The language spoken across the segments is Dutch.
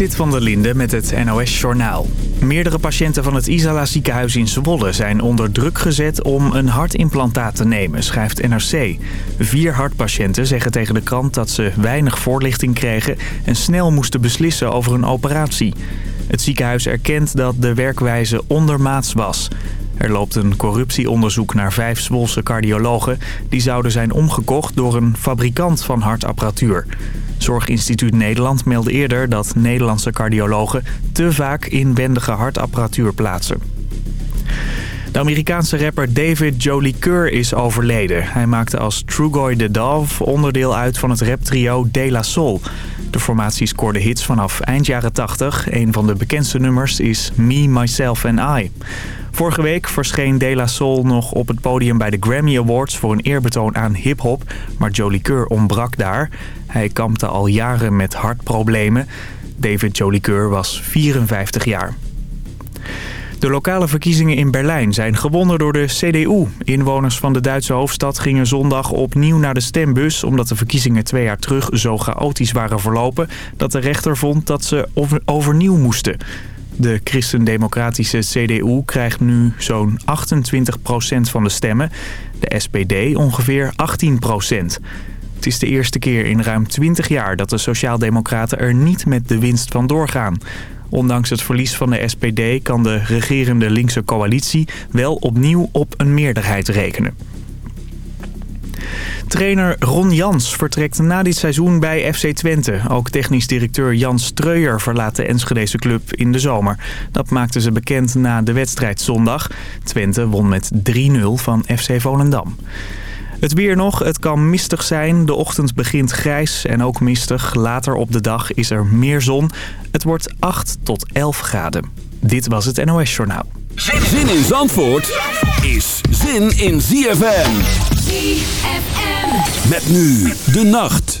Zit van der Linde met het NOS-journaal. Meerdere patiënten van het Isala ziekenhuis in Zwolle zijn onder druk gezet om een hartimplantaat te nemen, schrijft NRC. Vier hartpatiënten zeggen tegen de krant dat ze weinig voorlichting kregen en snel moesten beslissen over een operatie. Het ziekenhuis erkent dat de werkwijze ondermaats was. Er loopt een corruptieonderzoek naar vijf Zwolse cardiologen. Die zouden zijn omgekocht door een fabrikant van hartapparatuur. Zorginstituut Nederland meldde eerder dat Nederlandse cardiologen te vaak inwendige hartapparatuur plaatsen. De Amerikaanse rapper David Jolie Keur is overleden. Hij maakte als Trugoy the Dove onderdeel uit van het raptrio De La Soul. De formatie scoorde hits vanaf eind jaren 80. Een van de bekendste nummers is Me, Myself and I. Vorige week verscheen De La Soul nog op het podium bij de Grammy Awards... voor een eerbetoon aan hip-hop, maar Jolie Keur ontbrak daar. Hij kampte al jaren met hartproblemen. David Jolie Keur was 54 jaar. De lokale verkiezingen in Berlijn zijn gewonnen door de CDU. Inwoners van de Duitse hoofdstad gingen zondag opnieuw naar de stembus... omdat de verkiezingen twee jaar terug zo chaotisch waren verlopen... dat de rechter vond dat ze overnieuw moesten. De christendemocratische CDU krijgt nu zo'n 28% van de stemmen. De SPD ongeveer 18% Het is de eerste keer in ruim 20 jaar dat de Sociaaldemocraten er niet met de winst van doorgaan. Ondanks het verlies van de SPD kan de regerende linkse coalitie wel opnieuw op een meerderheid rekenen. Trainer Ron Jans vertrekt na dit seizoen bij FC Twente. Ook technisch directeur Jan Streuer verlaat de Enschedese club in de zomer. Dat maakten ze bekend na de wedstrijd zondag. Twente won met 3-0 van FC Volendam. Het weer nog, het kan mistig zijn. De ochtend begint grijs en ook mistig. Later op de dag is er meer zon. Het wordt 8 tot 11 graden. Dit was het NOS Journaal. Zin in Zandvoort is zin in ZFM. Met nu de nacht.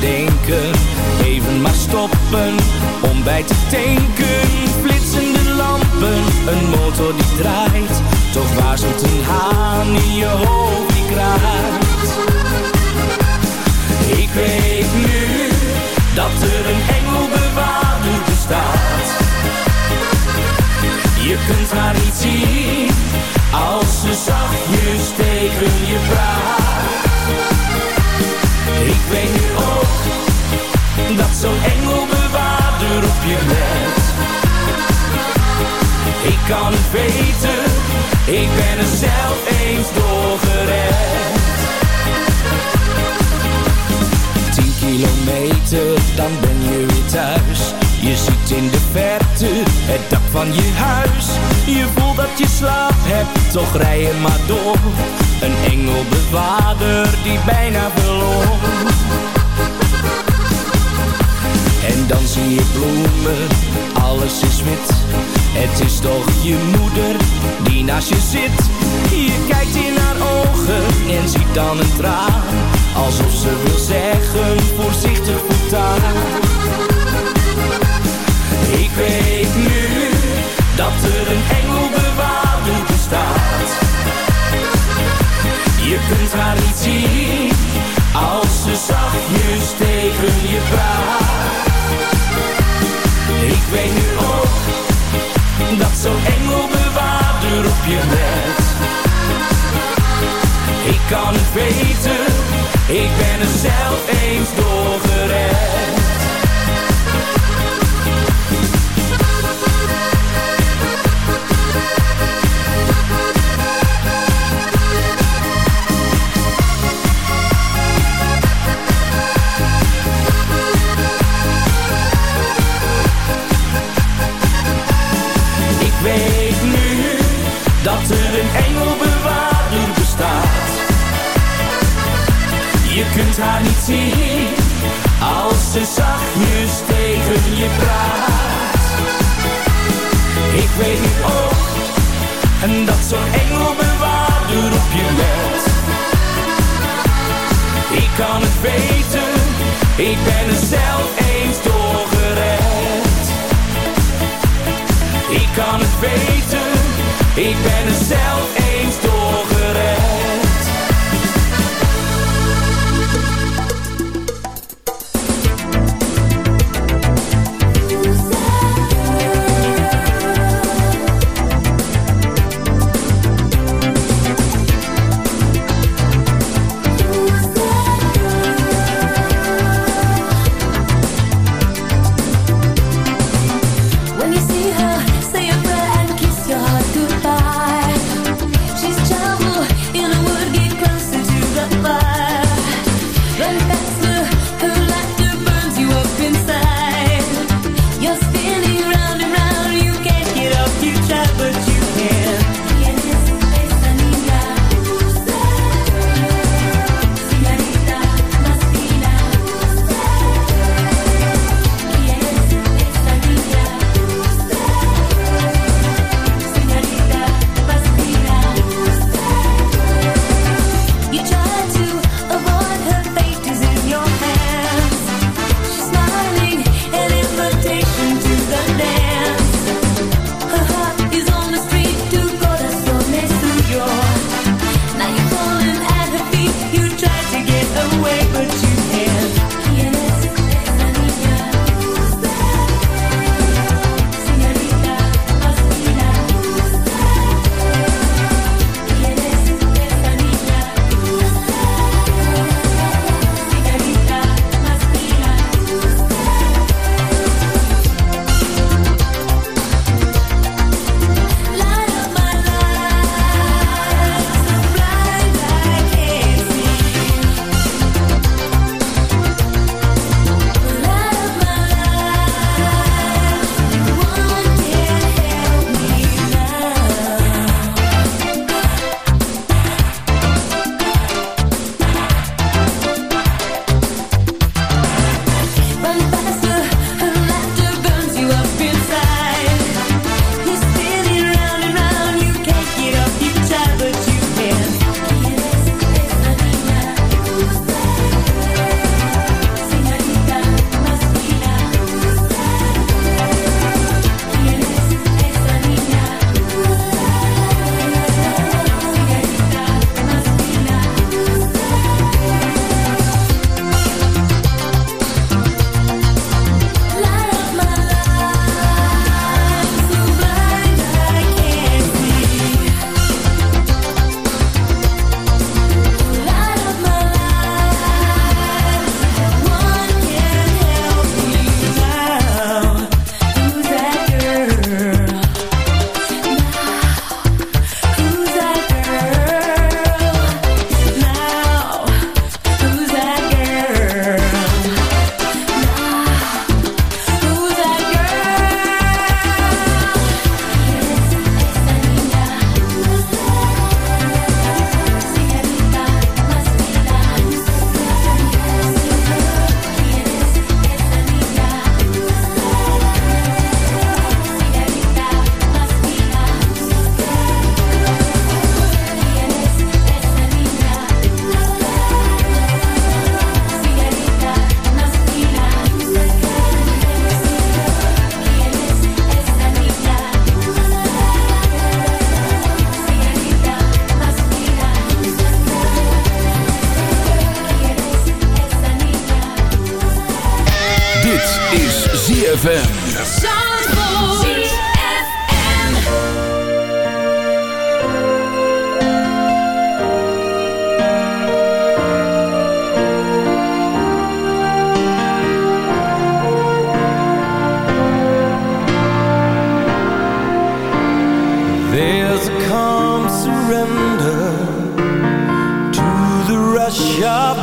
denken. Even maar stoppen om bij te tanken. Flitsende lampen, een motor die draait. Toch waarschuwt een haan in je hoofd die Ik weet nu dat er een engelbewaarder bestaat. Je kunt haar niet zien als ze zachtjes tegen je praat. zo'n engelbewaarder op je bed Ik kan het weten, ik ben er zelf eens doorgered Tien kilometer, dan ben je weer thuis. Je ziet in de verte het dak van je huis. Je voelt dat je slaap hebt, toch rij je maar door. Een engelbewaarder die bijna belooft je bloemen, alles is wit. Het is toch je moeder die naast je zit. Je kijkt in haar ogen en ziet dan een traan. Alsof ze wil zeggen, voorzichtig voet aan. kan het weten, ik ben er zelf eens doorgereden. als ze zachtjes tegen je praat. Ik weet het ook, en dat zo'n engel bewaarder op je let. Ik kan het weten, ik ben er zelf eens doorgered. Ik kan het weten, ik ben er zelf eens doorgered.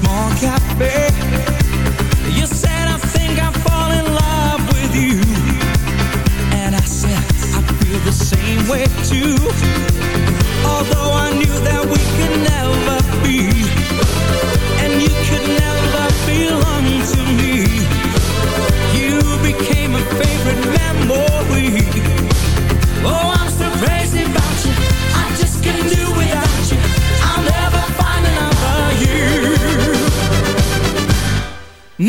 small cafe. You said I think I fall in love with you. And I said I feel the same way too. Although I knew that we could never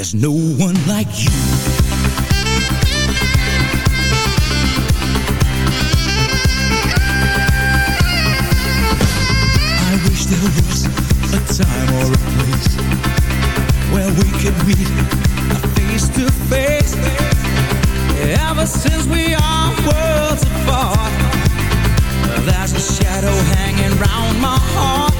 There's no one like you. I wish there was a time or a place where we could meet face to face. Ever since we are worlds apart, there's a shadow hanging round my heart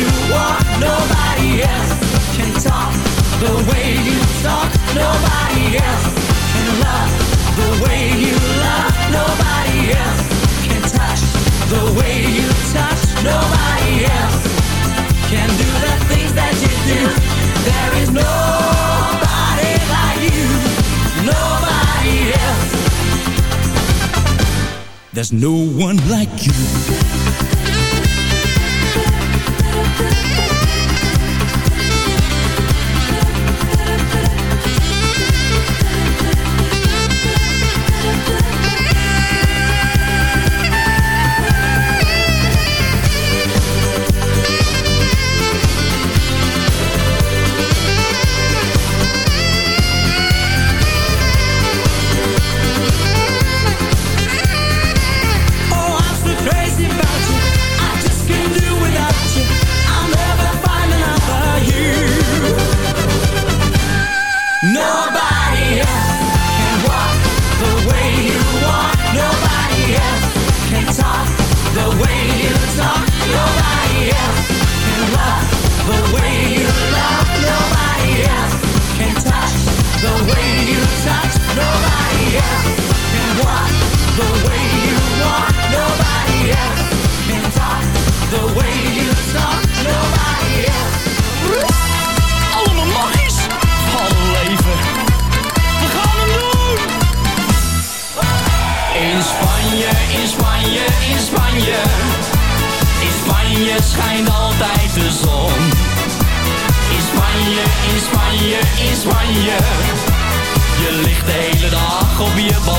no one like you.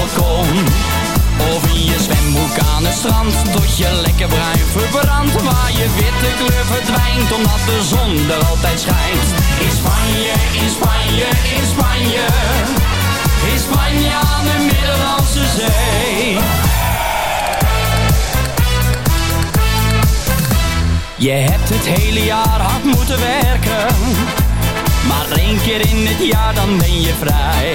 Of in je zwemboek aan het strand, tot je lekker bruin verbrandt. Waar je witte kleur verdwijnt, omdat de zon er altijd schijnt. In Spanje, in Spanje, in Spanje. In Spanje aan de Middellandse Zee. Je hebt het hele jaar hard moeten werken Maar één keer in het jaar dan ben je vrij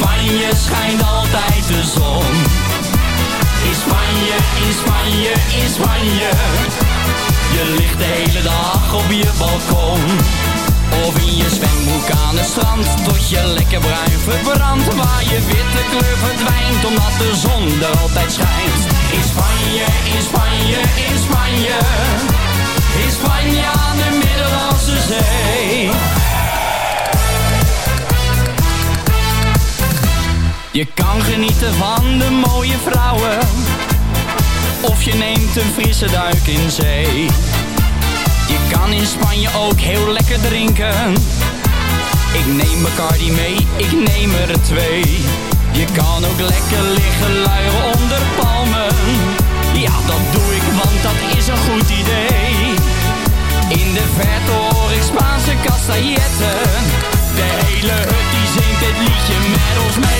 Spanje schijnt altijd de zon. In Spanje, in Spanje, in Spanje. Je ligt de hele dag op je balkon. Of in je zwembroek aan het strand Tot je lekker bruin verbrandt Waar je witte kleur verdwijnt Omdat de zon er altijd schijnt In Spanje, in Spanje, in Spanje in Spanje aan de Middellandse Zee. Je kan genieten van de mooie vrouwen. Of je neemt een frisse duik in zee. Je kan in Spanje ook heel lekker drinken. Ik neem Bacardi mee, ik neem er twee. Je kan ook lekker liggen luieren onder palmen. Ja, dat doe ik, want dat is een goed idee. In de verte hoor ik Spaanse castailletten. De hele hut die zingt dit liedje met ons mee.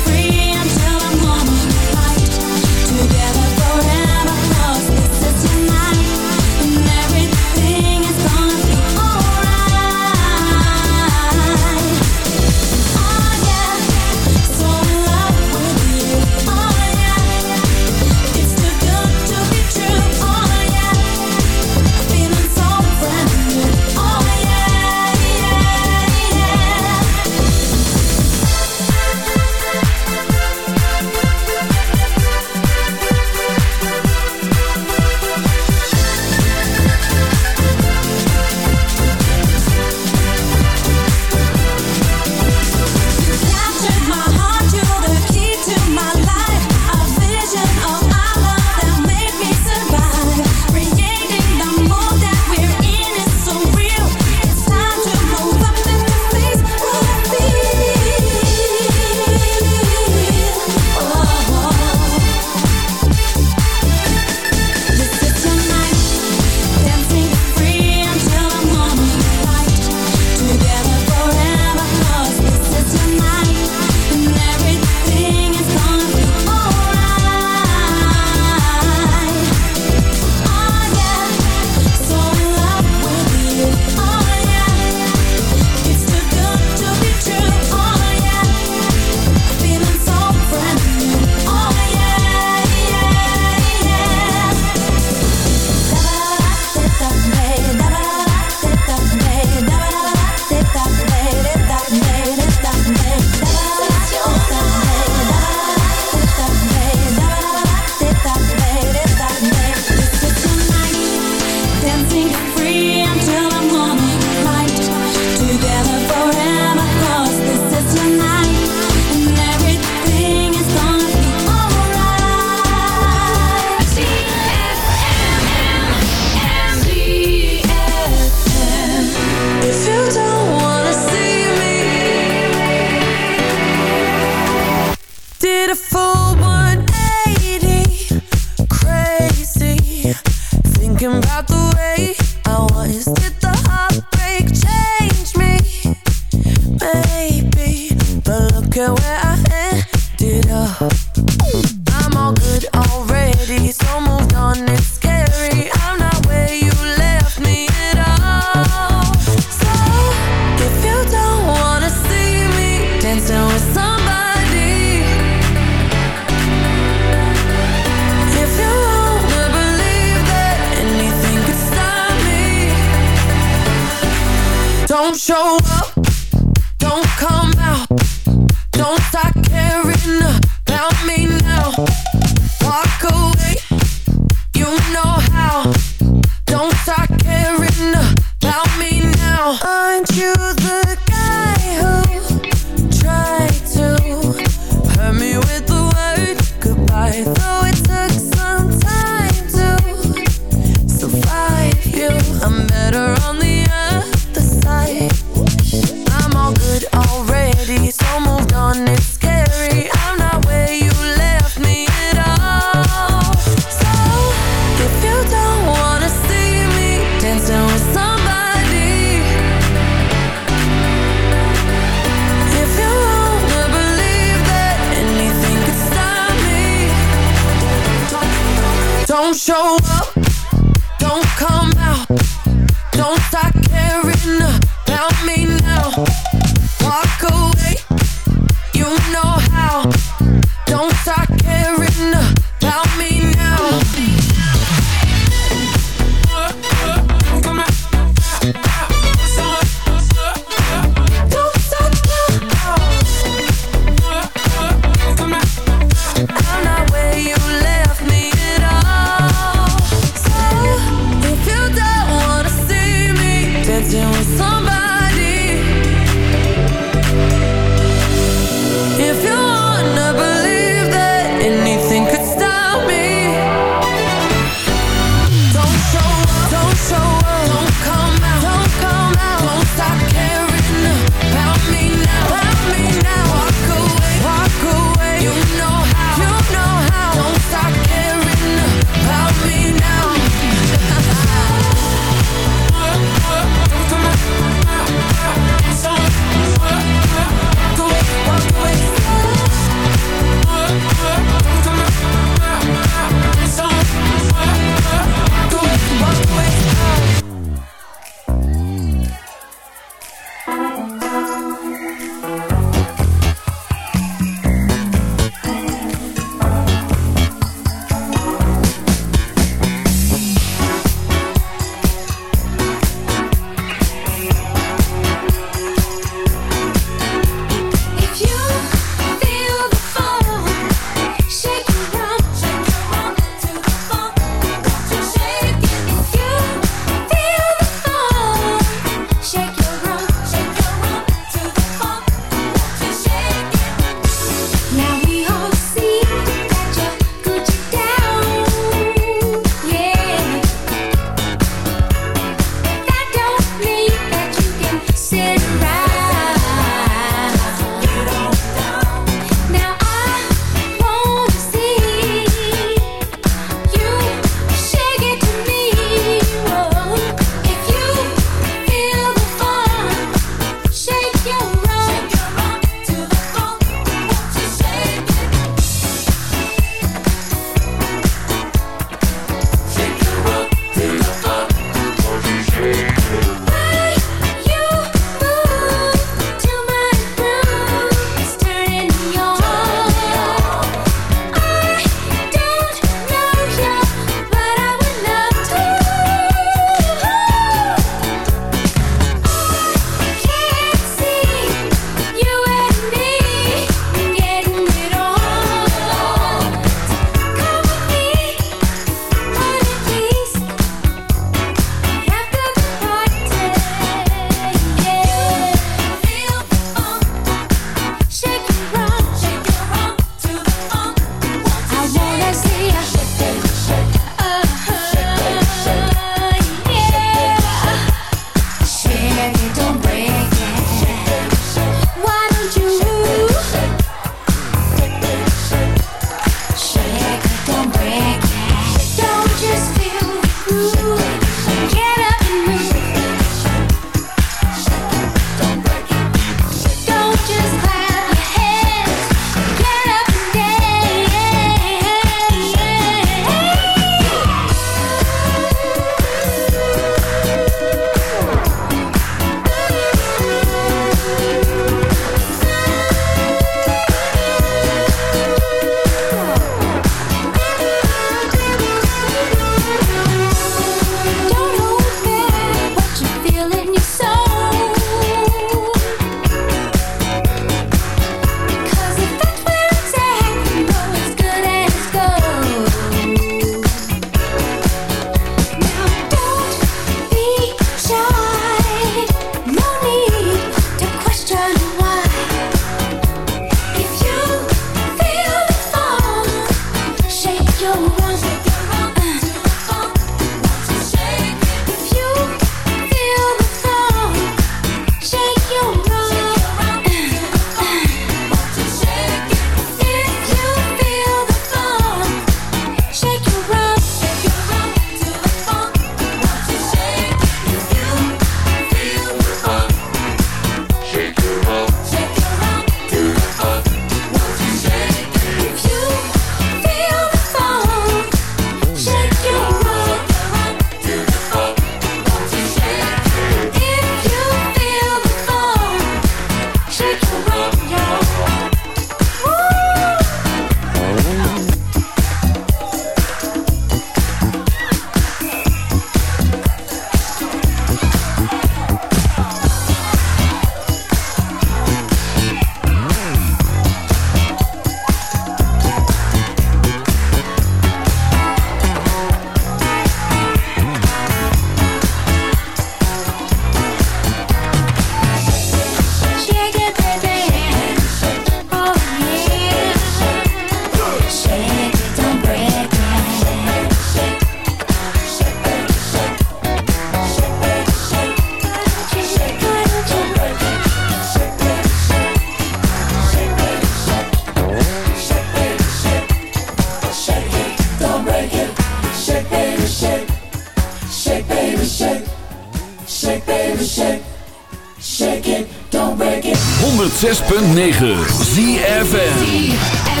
106.9 ZFN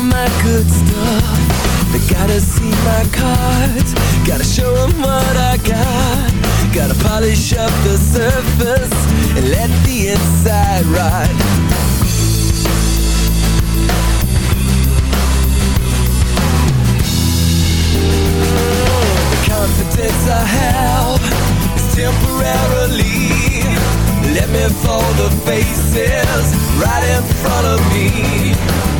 all my good stuff. They gotta see my cards. Gotta show them what I got. Gotta polish up the surface And let the inside rot The confidence I have Is temporarily. Let me fall the faces Right in front of me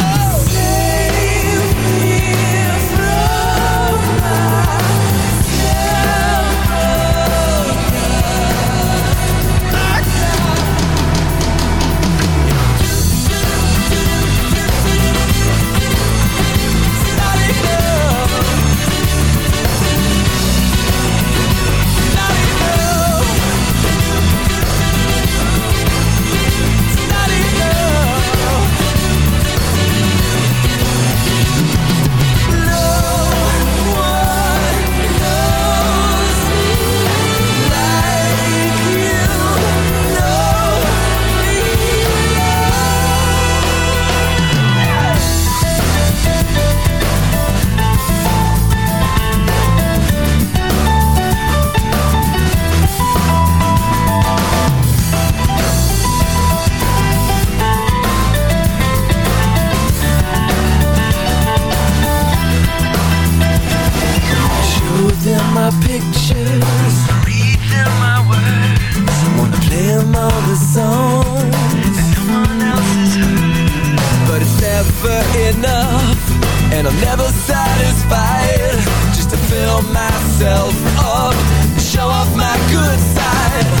never enough And I'm never satisfied Just to fill myself up Show off my good side.